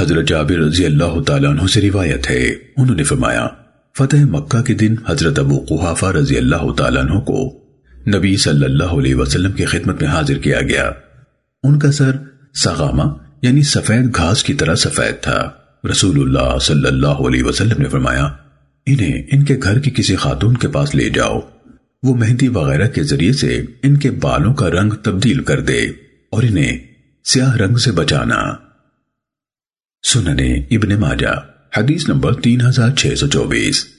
حضرت جابر رضی اللہ تعالیٰ عنہ سے روایت ہے۔ انہوں نے فرمایا، فتح مکہ کے دن حضرت ابو قحافہ رضی اللہ تعالیٰ عنہ کو نبی صلی اللہ علیہ وسلم کی خدمت میں حاضر کیا گیا۔ ان کا سر سغامہ یعنی سفید گھاس کی طرح سفید تھا۔ رسول اللہ صلی اللہ علیہ وسلم نے فرمایا، انہیں ان کے گھر کی کسی خاتون کے پاس لے جاؤ۔ وہ مہندی وغیرہ کے ذریعے سے ان کے بالوں کا رنگ تبدیل کر دے اور انہیں سیاہ رنگ سے بچانا۔ سننے ابن ماجہ حدیث نمبر تین ہزار چھ سو چوبیس۔